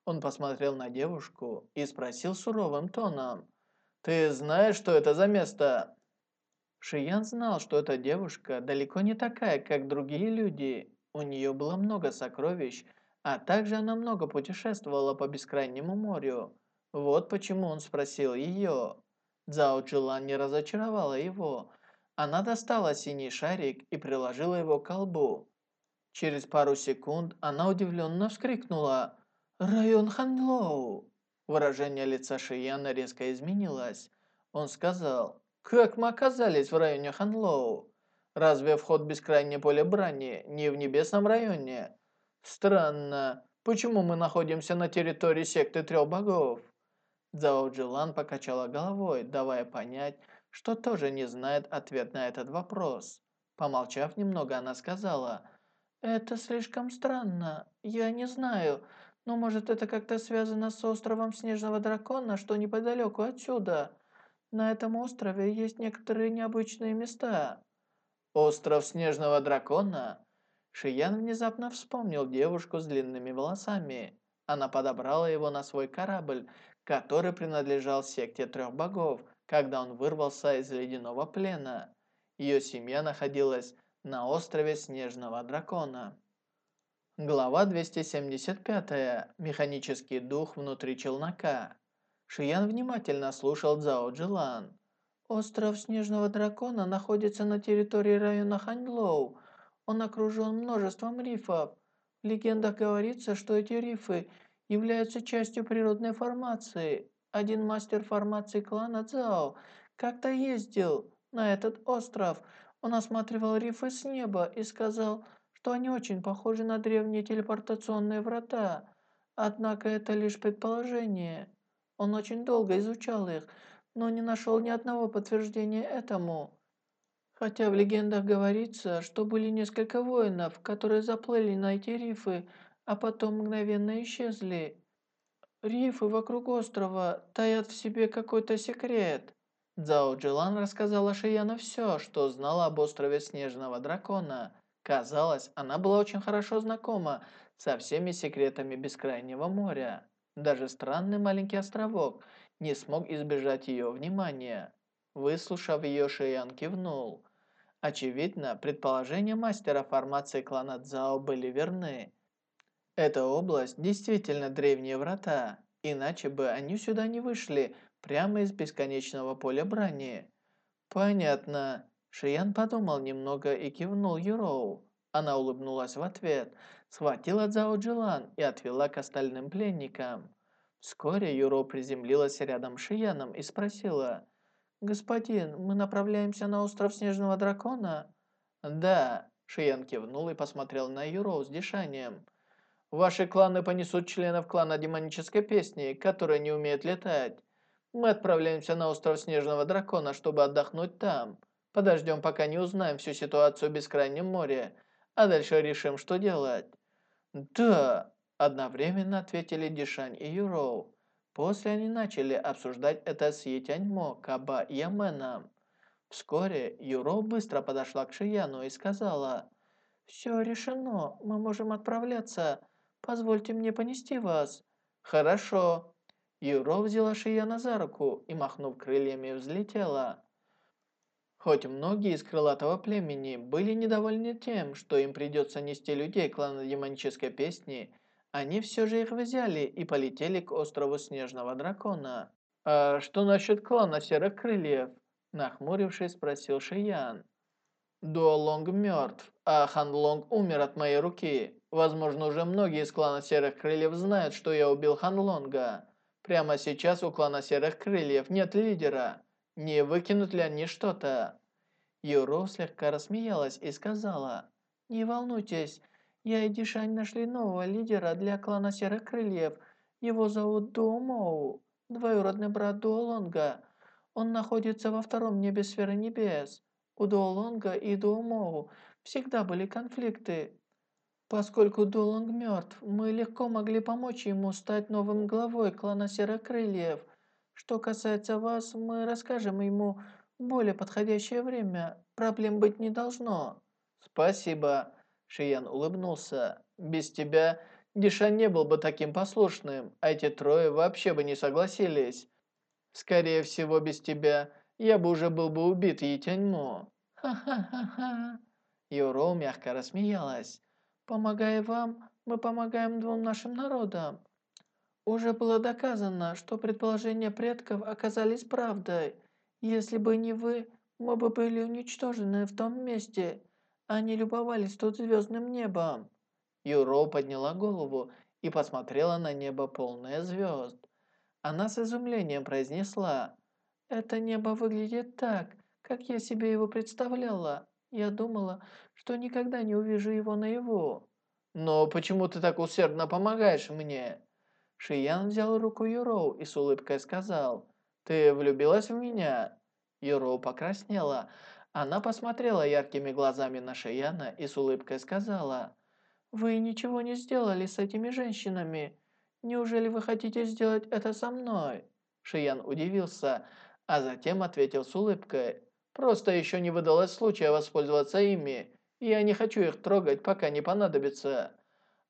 Speaker 1: Он посмотрел на девушку и спросил суровым тоном. «Ты знаешь, что это за место?» Шиян знал, что эта девушка далеко не такая, как другие люди. У нее было много сокровищ, а также она много путешествовала по бескрайнему морю. Вот почему он спросил ее. Цао Джилан не разочаровала его. Она достала синий шарик и приложила его к колбу. Через пару секунд она удивленно вскрикнула «Район Ханлоу!». Выражение лица Шияна резко изменилось. Он сказал «Как мы оказались в районе Ханлоу? Разве вход в бескрайнее поле брани не в небесном районе? Странно, почему мы находимся на территории секты трех богов?» Цао Джилан покачала головой, давая понять, что тоже не знает ответ на этот вопрос. Помолчав немного, она сказала, «Это слишком странно. Я не знаю, но может это как-то связано с островом Снежного Дракона, что неподалеку отсюда. На этом острове есть некоторые необычные места». «Остров Снежного Дракона?» Шиян внезапно вспомнил девушку с длинными волосами. Она подобрала его на свой корабль, который принадлежал секте трех богов, когда он вырвался из ледяного плена. Ее семья находилась на острове Снежного Дракона. Глава 275. Механический дух внутри челнока. Шиян внимательно слушал Цао Джилан. Остров Снежного Дракона находится на территории района Ханьлоу. Он окружен множеством рифов. В легендах говорится, что эти рифы являются частью природной формации, один мастер формации клана Цао как-то ездил на этот остров. Он осматривал рифы с неба и сказал, что они очень похожи на древние телепортационные врата. Однако это лишь предположение. Он очень долго изучал их, но не нашел ни одного подтверждения этому. Хотя в легендах говорится, что были несколько воинов, которые заплыли на эти рифы, а потом мгновенно исчезли. Рифы вокруг острова таят в себе какой-то секрет. Цао Джилан рассказала Шияну все, что знала об острове Снежного Дракона. Казалось, она была очень хорошо знакома со всеми секретами Бескрайнего моря. Даже странный маленький островок не смог избежать ее внимания. Выслушав ее, Шиян кивнул. Очевидно, предположения мастера формации клана Цзао были верны. Эта область действительно древние врата, иначе бы они сюда не вышли прямо из бесконечного поля брани. Понятно. Шиян подумал немного и кивнул Юроу. Она улыбнулась в ответ, схватила Цзао Джилан и отвела к остальным пленникам. Вскоре Юроу приземлилась рядом с Шияном и спросила, «Господин, мы направляемся на остров Снежного Дракона?» «Да», — Шиян кивнул и посмотрел на Юроу с дишанием. «Ваши кланы понесут членов клана Демонической Песни, которые не умеют летать. Мы отправляемся на остров Снежного Дракона, чтобы отдохнуть там. Подождем, пока не узнаем всю ситуацию в Бескрайнем море, а дальше решим, что делать». «Да», — одновременно ответили Дишань и Юроу. После они начали обсуждать это с Етяньмо, Каба и Яменом. Вскоре Юро быстро подошла к Шияну и сказала, «Все решено, мы можем отправляться. Позвольте мне понести вас». «Хорошо». Юро взяла Шияна за руку и, махнув крыльями, взлетела. Хоть многие из крылатого племени были недовольны тем, что им придется нести людей клана демонической песни, они все же их взяли и полетели к острову Снежного Дракона. «А что насчет клана Серых Крыльев?» Нахмурившись, спросил Шиян. Дуолонг мертв, а Хан Лонг умер от моей руки. Возможно, уже многие из клана Серых Крыльев знают, что я убил Хан Лонга. Прямо сейчас у клана Серых Крыльев нет лидера. Не выкинут ли они что-то?» Юро слегка рассмеялась и сказала, «Не волнуйтесь, я и Дишань нашли нового лидера для клана Серых Крыльев. Его зовут Дуомоу, двоюродный брат Дуолонга. Он находится во втором небе сферы небес. У Дуолонга и Дуомоу всегда были конфликты. Поскольку Дуолонг мертв, мы легко могли помочь ему стать новым главой клана Серых Крыльев. Что касается вас, мы расскажем ему более подходящее время. Проблем быть не должно. Спасибо. Шиян улыбнулся. «Без тебя Дишан не был бы таким послушным, а эти трое вообще бы не согласились. Скорее всего, без тебя я бы уже был бы убит Етяньмо». «Ха-ха-ха-ха!» Юро мягко рассмеялась. «Помогая вам, мы помогаем двум нашим народам. Уже было доказано, что предположения предков оказались правдой. Если бы не вы, мы бы были уничтожены в том месте, они любовались тут звездным небом. Юро подняла голову и посмотрела на небо полное звезд. Она с изумлением произнесла, «Это небо выглядит так, как я себе его представляла. Я думала, что никогда не увижу его наяву». «Но почему ты так усердно помогаешь мне?» Шиян взял руку Юроу и с улыбкой сказал, «Ты влюбилась в меня?» Юроу покраснела, она посмотрела яркими глазами на Шияна и с улыбкой сказала, «Вы ничего не сделали с этими женщинами. Неужели вы хотите сделать это со мной?» Шиян удивился, а затем ответил с улыбкой, «Просто еще не выдалось случая воспользоваться ими. Я не хочу их трогать, пока не понадобится.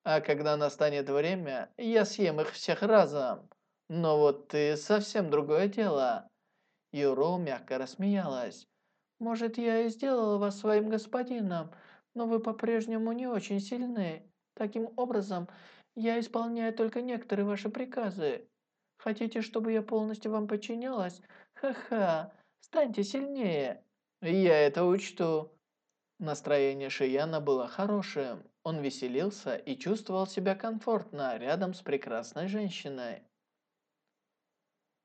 Speaker 1: А когда настанет время, я съем их всех разом. Но вот ты совсем другое дело». Юро мягко рассмеялась. Может, я и сделала вас своим господином, но вы по-прежнему не очень сильны. Таким образом, я исполняю только некоторые ваши приказы. Хотите, чтобы я полностью вам подчинялась? Ха-ха, станьте сильнее. Я это учту. Настроение Шияна было хорошим. Он веселился и чувствовал себя комфортно рядом с прекрасной женщиной.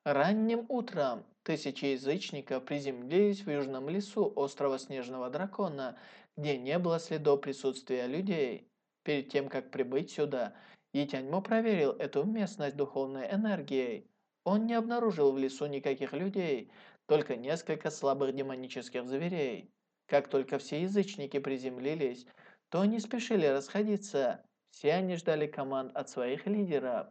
Speaker 1: Ранним утром Тысячи язычников приземлились в южном лесу острова Снежного Дракона, где не было следов присутствия людей. Перед тем, как прибыть сюда, Етяньмо проверил эту местность духовной энергией. Он не обнаружил в лесу никаких людей, только несколько слабых демонических зверей. Как только все язычники приземлились, то они спешили расходиться. Все они ждали команд от своих лидеров.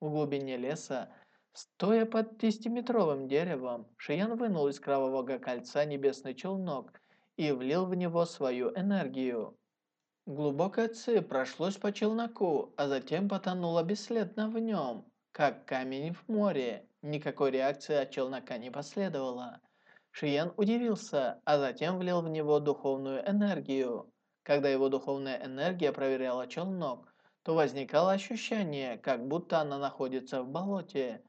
Speaker 1: В глубине леса Стоя под десятиметровым деревом, Шиян вынул из кровавого кольца небесный челнок и влил в него свою энергию. Глубокая ци прошлось по челноку, а затем потонула бесследно в нем. Как камень в море. Никакой реакции от челнока не последовало. Шиян удивился, а затем влил в него духовную энергию. Когда его духовная энергия проверяла челнок, то возникало ощущение, как будто она находится в болоте.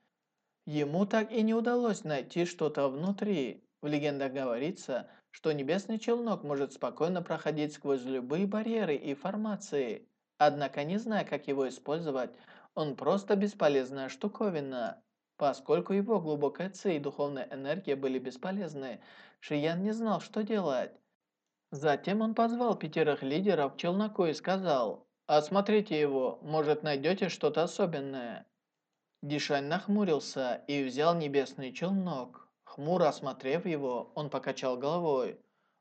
Speaker 1: Ему так и не удалось найти что-то внутри. В легендах говорится, что небесный челнок может спокойно проходить сквозь любые барьеры и формации. Однако, не зная, как его использовать, он просто бесполезная штуковина. Поскольку его глубокая ци и духовная энергия были бесполезны, Шиян не знал, что делать. Затем он позвал пятерых лидеров к челноку и сказал, «Осмотрите его, может найдете что-то особенное». Дишань нахмурился и взял небесный челнок. Хмуро осмотрев его, он покачал головой.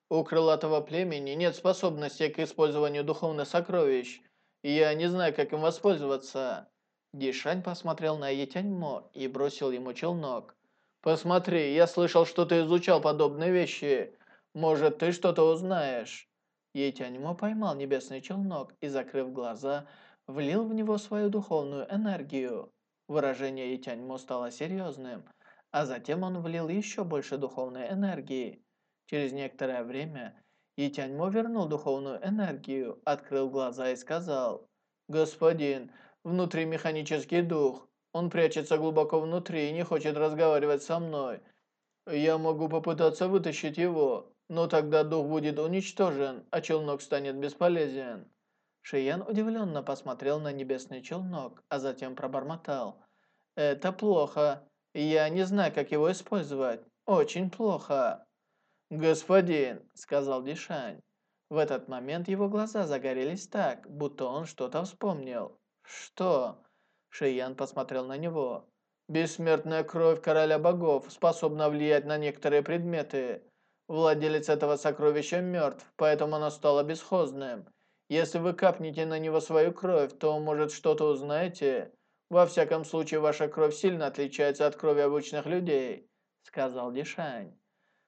Speaker 1: «У крылатого племени нет способности к использованию духовных сокровищ. Я не знаю, как им воспользоваться». Дишань посмотрел на Етяньмо и бросил ему челнок. «Посмотри, я слышал, что ты изучал подобные вещи. Может, ты что-то узнаешь?» Етяньмо поймал небесный челнок и, закрыв глаза, влил в него свою духовную энергию. Выражение Етяньмо стало серьезным, а затем он влил еще больше духовной энергии. Через некоторое время Етяньмо вернул духовную энергию, открыл глаза и сказал, «Господин, внутри механический дух. Он прячется глубоко внутри и не хочет разговаривать со мной. Я могу попытаться вытащить его, но тогда дух будет уничтожен, а челнок станет бесполезен». Шиян удивленно посмотрел на небесный челнок, а затем пробормотал. «Это плохо. Я не знаю, как его использовать. Очень плохо». «Господин», — сказал Дишань. В этот момент его глаза загорелись так, будто он что-то вспомнил. «Что?» Шиян посмотрел на него. «Бессмертная кровь короля богов способна влиять на некоторые предметы. Владелец этого сокровища мертв, поэтому оно стало бесхозным. Если вы капнете на него свою кровь, то, может, что-то узнаете. Во всяком случае, ваша кровь сильно отличается от крови обычных людей», сказал Дишань.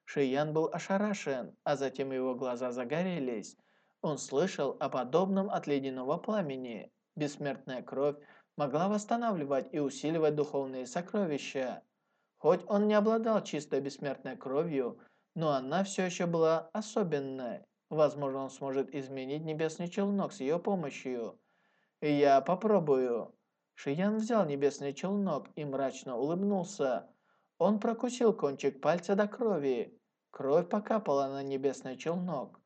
Speaker 1: Шиян был ошарашен, а затем его глаза загорелись. Он слышал о подобном от ледяного пламени. Бессмертная кровь могла восстанавливать и усиливать духовные сокровища. Хоть он не обладал чистой бессмертной кровью, но она все еще была особенной. Возможно, он сможет изменить небесный челнок с ее помощью. «Я попробую». Шиян взял небесный челнок и мрачно улыбнулся. Он прокусил кончик пальца до крови. Кровь покапала на небесный челнок.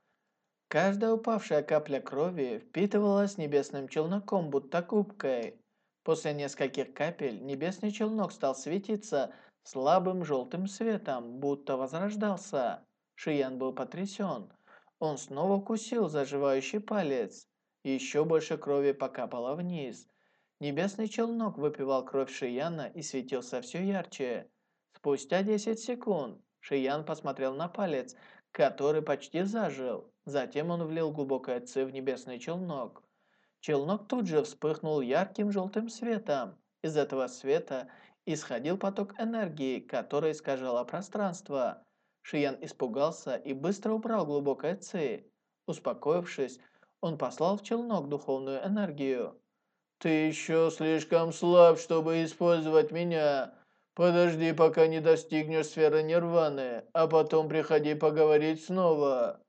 Speaker 1: Каждая упавшая капля крови впитывалась небесным челноком, будто кубкой. После нескольких капель небесный челнок стал светиться слабым желтым светом, будто возрождался. Шиян был потрясен. Он снова укусил заживающий палец. Еще больше крови покапало вниз. Небесный челнок выпивал кровь Шияна и светился все ярче. Спустя 10 секунд Шиян посмотрел на палец, который почти зажил. Затем он влил глубокое ци в небесный челнок. Челнок тут же вспыхнул ярким желтым светом. Из этого света исходил поток энергии, который искажало пространство. Шиян испугался и быстро убрал глубокое ци. Успокоившись, он послал в челнок духовную энергию. «Ты еще слишком слаб, чтобы использовать меня. Подожди, пока не достигнешь сферы нирваны, а потом приходи поговорить снова».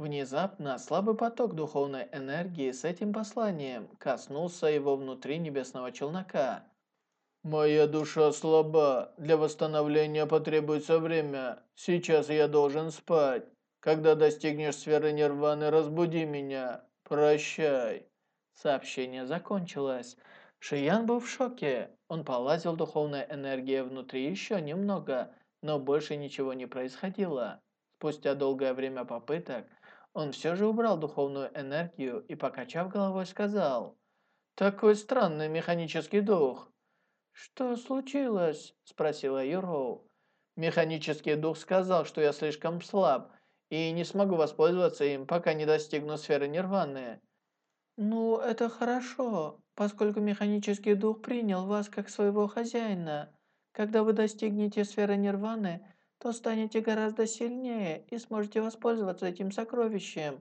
Speaker 1: Внезапно слабый поток духовной энергии с этим посланием коснулся его внутри небесного челнока. «Моя душа слаба, для восстановления потребуется время. Сейчас я должен спать. Когда достигнешь сферы нирваны, разбуди меня. Прощай». Сообщение закончилось. Шиян был в шоке. Он полазил духовной энергией внутри еще немного, но больше ничего не происходило. Спустя долгое время попыток, он все же убрал духовную энергию и, покачав головой, сказал, «Такой странный механический дух». «Что случилось?» – спросила Юроу. «Механический дух сказал, что я слишком слаб и не смогу воспользоваться им, пока не достигну сферы нирваны». «Ну, это хорошо поскольку механический дух принял вас как своего хозяина. Когда вы достигнете сферы нирваны, то станете гораздо сильнее и сможете воспользоваться этим сокровищем.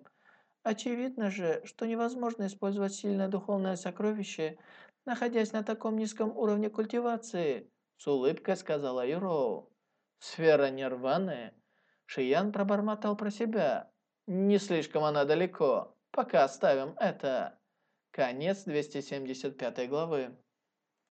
Speaker 1: Очевидно же, что невозможно использовать сильное духовное сокровище находясь на таком низком уровне культивации», с улыбкой сказала Юроу. «Сфера нирваны?» Шиян пробормотал про себя. «Не слишком она далеко. Пока оставим это». Конец 275 главы.